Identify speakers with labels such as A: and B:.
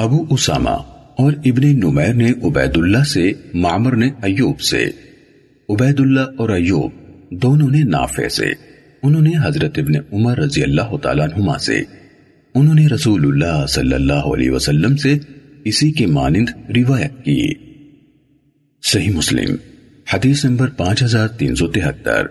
A: ابو اسامہ اور ابن نمیر نے عبید اللہ سے، معمر نے ایوب سے۔ عبید اللہ اور ایوب دونوں نے نافع سے۔ انہوں نے حضرت ابن عمر رضی اللہ تعالیٰ عنہما سے۔ انہوں نے رسول اللہ صلی اللہ علیہ وسلم سے اسی کے مانند روایت کی۔ صحیح مسلم، حدیث نمبر پانچ ہزار تین سو تہتر۔